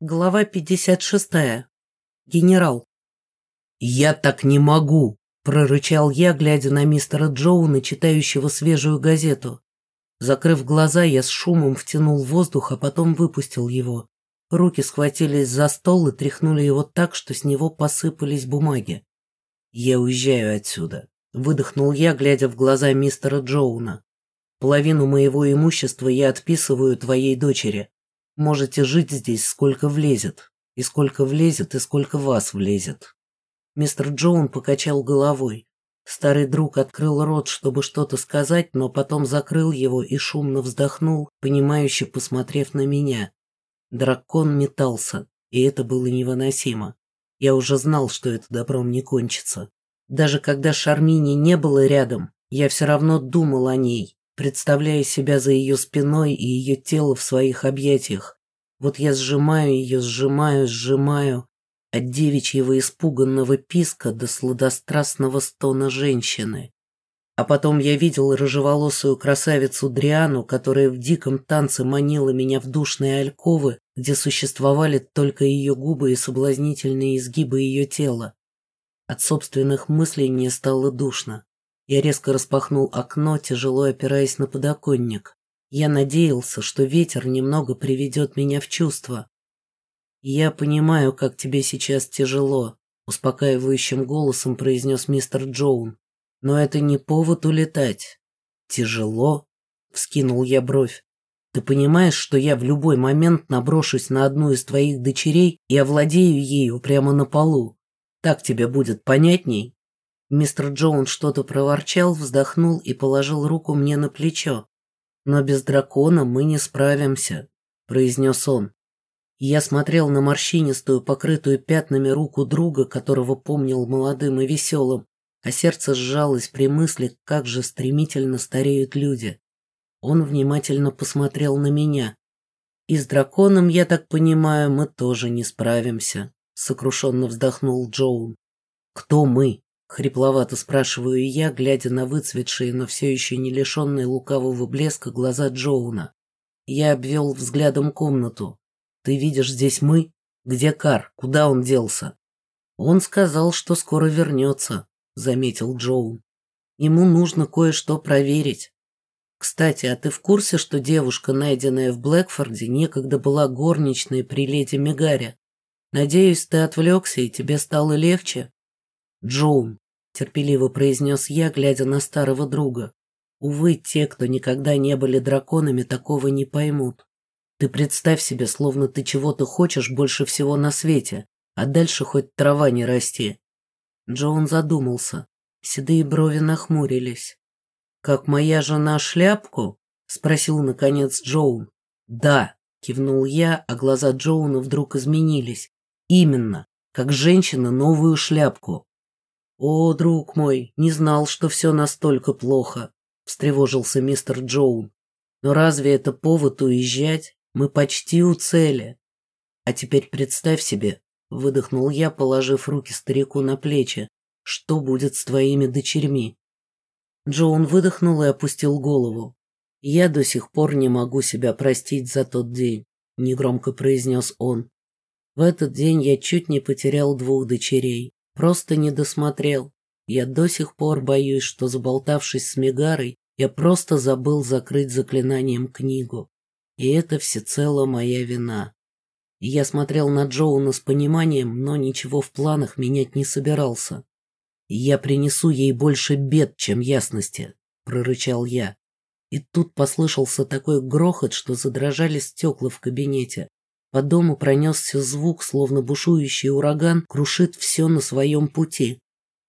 Глава 56. Генерал. «Я так не могу!» – прорычал я, глядя на мистера Джоуна, читающего свежую газету. Закрыв глаза, я с шумом втянул воздух, а потом выпустил его. Руки схватились за стол и тряхнули его так, что с него посыпались бумаги. «Я уезжаю отсюда», – выдохнул я, глядя в глаза мистера Джоуна. «Половину моего имущества я отписываю твоей дочери. Можете жить здесь, сколько влезет. И сколько влезет, и сколько вас влезет. Мистер Джоун покачал головой. Старый друг открыл рот, чтобы что-то сказать, но потом закрыл его и шумно вздохнул, понимающе посмотрев на меня. Дракон метался, и это было невыносимо. Я уже знал, что это добром не кончится. Даже когда Шармини не было рядом, я все равно думал о ней, представляя себя за ее спиной и ее тело в своих объятиях. Вот я сжимаю ее, сжимаю, сжимаю, от девичьего испуганного писка до сладострастного стона женщины. А потом я видел рыжеволосую красавицу Дриану, которая в диком танце манила меня в душные альковы, где существовали только ее губы и соблазнительные изгибы ее тела. От собственных мыслей мне стало душно. Я резко распахнул окно, тяжело опираясь на подоконник. Я надеялся, что ветер немного приведет меня в чувство. «Я понимаю, как тебе сейчас тяжело», — успокаивающим голосом произнес мистер Джоун. «Но это не повод улетать». «Тяжело?» — вскинул я бровь. «Ты понимаешь, что я в любой момент наброшусь на одну из твоих дочерей и овладею ею прямо на полу? Так тебе будет понятней?» Мистер Джоун что-то проворчал, вздохнул и положил руку мне на плечо. «Но без дракона мы не справимся», — произнес он. Я смотрел на морщинистую, покрытую пятнами руку друга, которого помнил молодым и веселым, а сердце сжалось при мысли, как же стремительно стареют люди. Он внимательно посмотрел на меня. «И с драконом, я так понимаю, мы тоже не справимся», — сокрушенно вздохнул Джоун. «Кто мы?» Хрипловато спрашиваю я, глядя на выцветшие, но все еще не лишенные лукавого блеска глаза Джоуна. Я обвел взглядом комнату. «Ты видишь здесь мы? Где Кар? Куда он делся?» «Он сказал, что скоро вернется», — заметил Джоун. «Ему нужно кое-что проверить. Кстати, а ты в курсе, что девушка, найденная в Блэкфорде, некогда была горничной при леди Мегаре? Надеюсь, ты отвлекся, и тебе стало легче?» «Джоун», — терпеливо произнес я, глядя на старого друга. «Увы, те, кто никогда не были драконами, такого не поймут. Ты представь себе, словно ты чего-то хочешь больше всего на свете, а дальше хоть трава не расти». Джоун задумался. Седые брови нахмурились. «Как моя жена шляпку?» — спросил, наконец, Джоун. «Да», — кивнул я, а глаза Джоуна вдруг изменились. «Именно, как женщина новую шляпку. «О, друг мой, не знал, что все настолько плохо», — встревожился мистер Джоун. «Но разве это повод уезжать? Мы почти у цели». «А теперь представь себе», — выдохнул я, положив руки старику на плечи, «что будет с твоими дочерьми?» Джоун выдохнул и опустил голову. «Я до сих пор не могу себя простить за тот день», — негромко произнес он. «В этот день я чуть не потерял двух дочерей. Просто не досмотрел. Я до сих пор боюсь, что, заболтавшись с Мегарой, я просто забыл закрыть заклинанием книгу. И это всецело моя вина. Я смотрел на Джоуна с пониманием, но ничего в планах менять не собирался. «Я принесу ей больше бед, чем ясности», — прорычал я. И тут послышался такой грохот, что задрожали стекла в кабинете. По дому пронесся звук, словно бушующий ураган крушит все на своем пути.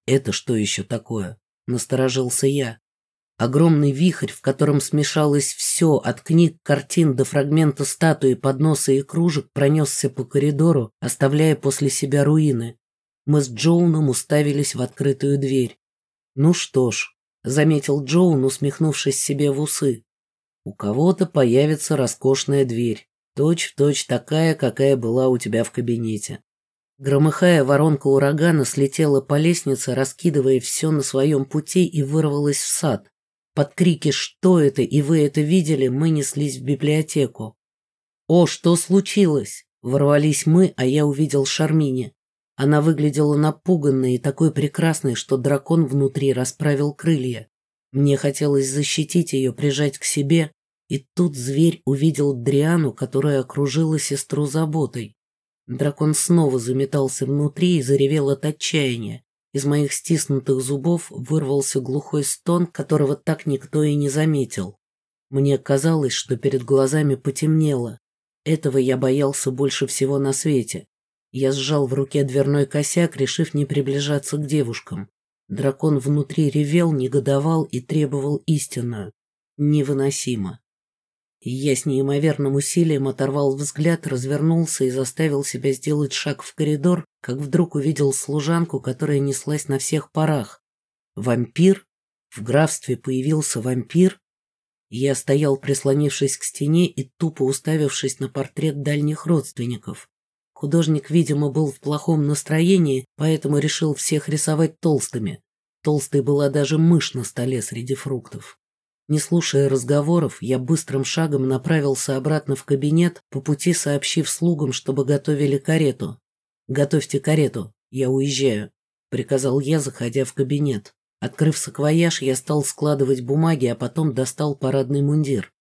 «Это что еще такое?» — насторожился я. Огромный вихрь, в котором смешалось все, от книг, картин до фрагмента статуи, подноса и кружек, пронесся по коридору, оставляя после себя руины. Мы с Джоуном уставились в открытую дверь. «Ну что ж», — заметил Джоун, усмехнувшись себе в усы, — «у кого-то появится роскошная дверь. Точь-в-точь такая, какая была у тебя в кабинете. Громыхая, воронка урагана слетела по лестнице, раскидывая все на своем пути и вырвалась в сад. Под крики «Что это?» и «Вы это видели?» мы неслись в библиотеку. «О, что случилось?» — Ворвались мы, а я увидел Шармини. Она выглядела напуганной и такой прекрасной, что дракон внутри расправил крылья. Мне хотелось защитить ее, прижать к себе, и тут зверь увидел Дриану, которая окружила сестру заботой. Дракон снова заметался внутри и заревел от отчаяния. Из моих стиснутых зубов вырвался глухой стон, которого так никто и не заметил. Мне казалось, что перед глазами потемнело. Этого я боялся больше всего на свете. Я сжал в руке дверной косяк, решив не приближаться к девушкам. Дракон внутри ревел, негодовал и требовал истинную. Невыносимо. Я с неимоверным усилием оторвал взгляд, развернулся и заставил себя сделать шаг в коридор, как вдруг увидел служанку, которая неслась на всех парах. Вампир? В графстве появился вампир? Я стоял, прислонившись к стене и тупо уставившись на портрет дальних родственников. Художник, видимо, был в плохом настроении, поэтому решил всех рисовать толстыми. Толстой была даже мышь на столе среди фруктов. Не слушая разговоров, я быстрым шагом направился обратно в кабинет, по пути сообщив слугам, чтобы готовили карету. «Готовьте карету, я уезжаю», — приказал я, заходя в кабинет. Открыв саквояж, я стал складывать бумаги, а потом достал парадный мундир.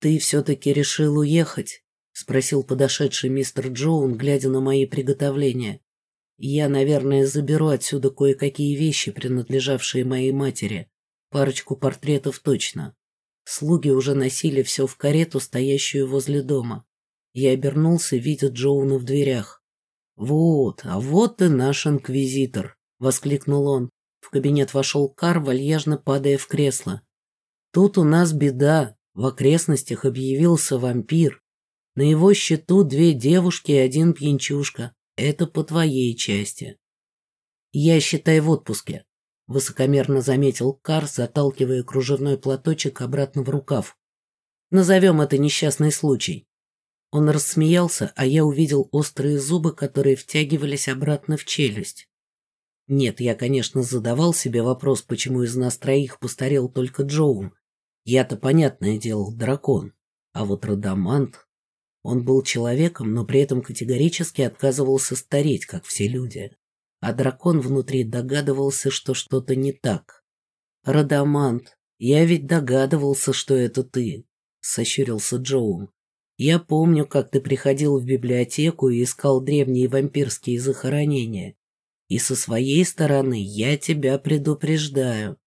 «Ты все-таки решил уехать?» — спросил подошедший мистер Джоун, глядя на мои приготовления. «Я, наверное, заберу отсюда кое-какие вещи, принадлежавшие моей матери. Парочку портретов точно. Слуги уже носили все в карету, стоящую возле дома. Я обернулся, видя Джоуна в дверях. «Вот, а вот и наш инквизитор!» — воскликнул он. В кабинет вошел Кар, вальяжно падая в кресло. «Тут у нас беда. В окрестностях объявился вампир. На его счету две девушки и один пьянчушка. Это по твоей части». «Я, считай, в отпуске. — высокомерно заметил Кар, заталкивая кружевной платочек обратно в рукав. «Назовем это несчастный случай». Он рассмеялся, а я увидел острые зубы, которые втягивались обратно в челюсть. Нет, я, конечно, задавал себе вопрос, почему из нас троих постарел только Джоун. Я-то, понятное дело, дракон. А вот Радамант... Он был человеком, но при этом категорически отказывался стареть, как все люди а дракон внутри догадывался, что что-то не так. «Радамант, я ведь догадывался, что это ты», — сощурился Джоун. «Я помню, как ты приходил в библиотеку и искал древние вампирские захоронения. И со своей стороны я тебя предупреждаю.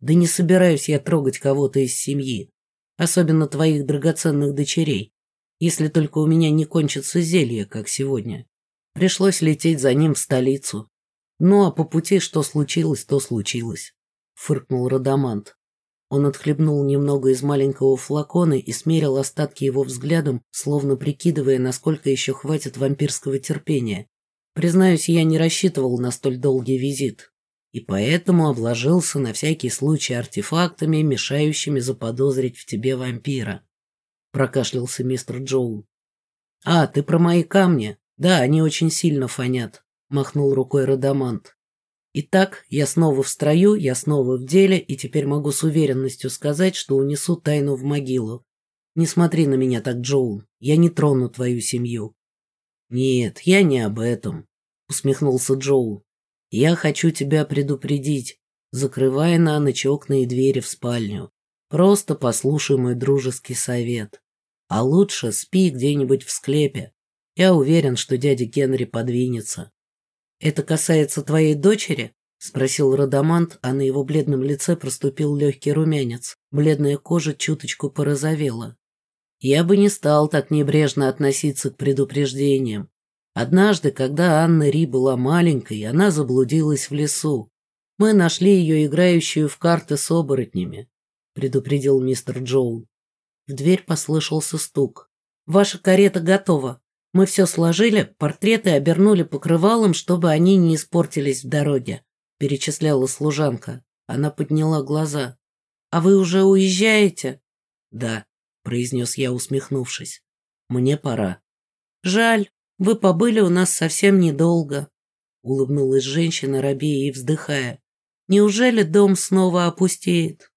Да не собираюсь я трогать кого-то из семьи, особенно твоих драгоценных дочерей, если только у меня не кончится зелье, как сегодня. Пришлось лететь за ним в столицу. Ну а по пути что случилось, то случилось, фыркнул Радамант. Он отхлебнул немного из маленького флакона и смерил остатки его взглядом, словно прикидывая, насколько еще хватит вампирского терпения. Признаюсь, я не рассчитывал на столь долгий визит, и поэтому обложился на всякий случай артефактами, мешающими заподозрить в тебе вампира. Прокашлялся мистер Джоу. «А, ты про мои камни? Да, они очень сильно фонят махнул рукой Радамант. Итак, я снова в строю, я снова в деле, и теперь могу с уверенностью сказать, что унесу тайну в могилу. Не смотри на меня так, Джоун, я не трону твою семью. Нет, я не об этом, усмехнулся Джоун. Я хочу тебя предупредить, закрывая на ночь окна и двери в спальню. Просто послушай мой дружеский совет. А лучше спи где-нибудь в склепе. Я уверен, что дядя Генри подвинется. «Это касается твоей дочери?» — спросил Радамант, а на его бледном лице проступил легкий румянец. Бледная кожа чуточку порозовела. «Я бы не стал так небрежно относиться к предупреждениям. Однажды, когда Анна Ри была маленькой, она заблудилась в лесу. Мы нашли ее играющую в карты с оборотнями», — предупредил мистер Джоун. В дверь послышался стук. «Ваша карета готова», мы все сложили, портреты обернули покрывалом, чтобы они не испортились в дороге», — перечисляла служанка. Она подняла глаза. «А вы уже уезжаете?» «Да», — произнес я, усмехнувшись. «Мне пора». «Жаль, вы побыли у нас совсем недолго», — улыбнулась женщина, робея и вздыхая. «Неужели дом снова опустеет?»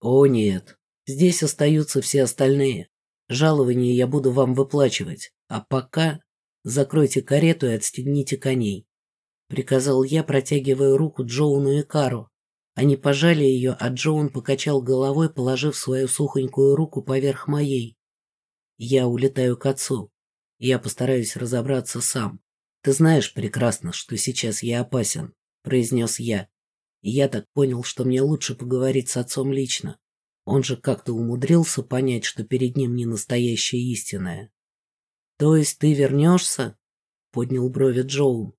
«О, нет, здесь остаются все остальные. Жалование я буду вам выплачивать. А пока закройте карету и отстегните коней. Приказал я, протягивая руку Джоуну и Кару. Они пожали ее, а Джоун покачал головой, положив свою сухонькую руку поверх моей. Я улетаю к отцу. Я постараюсь разобраться сам. Ты знаешь прекрасно, что сейчас я опасен, произнес я. И я так понял, что мне лучше поговорить с отцом лично. Он же как-то умудрился понять, что перед ним не настоящая истинная. «То есть ты вернешься?» — поднял брови Джоун.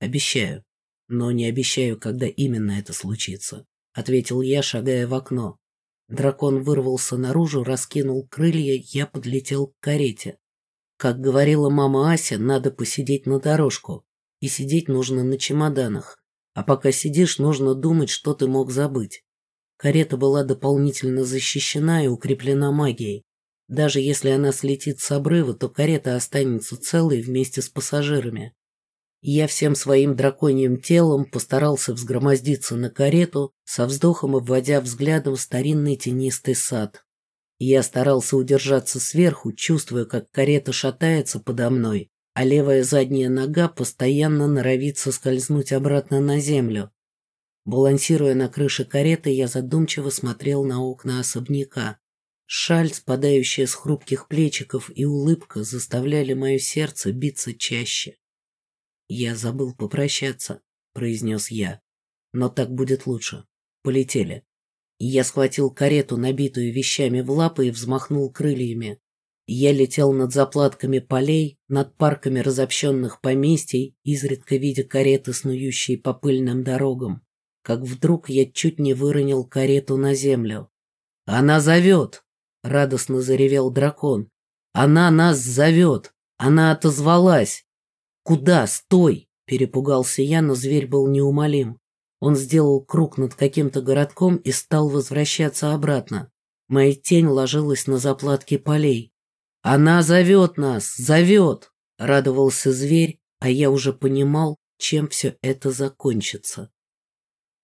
«Обещаю. Но не обещаю, когда именно это случится», — ответил я, шагая в окно. Дракон вырвался наружу, раскинул крылья, я подлетел к карете. Как говорила мама Ася, надо посидеть на дорожку. И сидеть нужно на чемоданах. А пока сидишь, нужно думать, что ты мог забыть. Карета была дополнительно защищена и укреплена магией. Даже если она слетит с обрыва, то карета останется целой вместе с пассажирами. Я всем своим драконьим телом постарался взгромоздиться на карету, со вздохом обводя взглядом старинный тенистый сад. Я старался удержаться сверху, чувствуя, как карета шатается подо мной, а левая задняя нога постоянно норовит соскользнуть обратно на землю. Балансируя на крыше кареты, я задумчиво смотрел на окна особняка. Шаль, спадающая с хрупких плечиков, и улыбка заставляли мое сердце биться чаще. «Я забыл попрощаться», — произнес я. «Но так будет лучше. Полетели». Я схватил карету, набитую вещами в лапы, и взмахнул крыльями. Я летел над заплатками полей, над парками разобщенных поместий, изредка видя кареты, снующие по пыльным дорогам. Как вдруг я чуть не выронил карету на землю. «Она зовет!» — радостно заревел дракон. «Она нас зовет! Она отозвалась!» «Куда? Стой!» — перепугался я, но зверь был неумолим. Он сделал круг над каким-то городком и стал возвращаться обратно. Моя тень ложилась на заплатки полей. «Она зовет нас! Зовет!» — радовался зверь, а я уже понимал, чем все это закончится.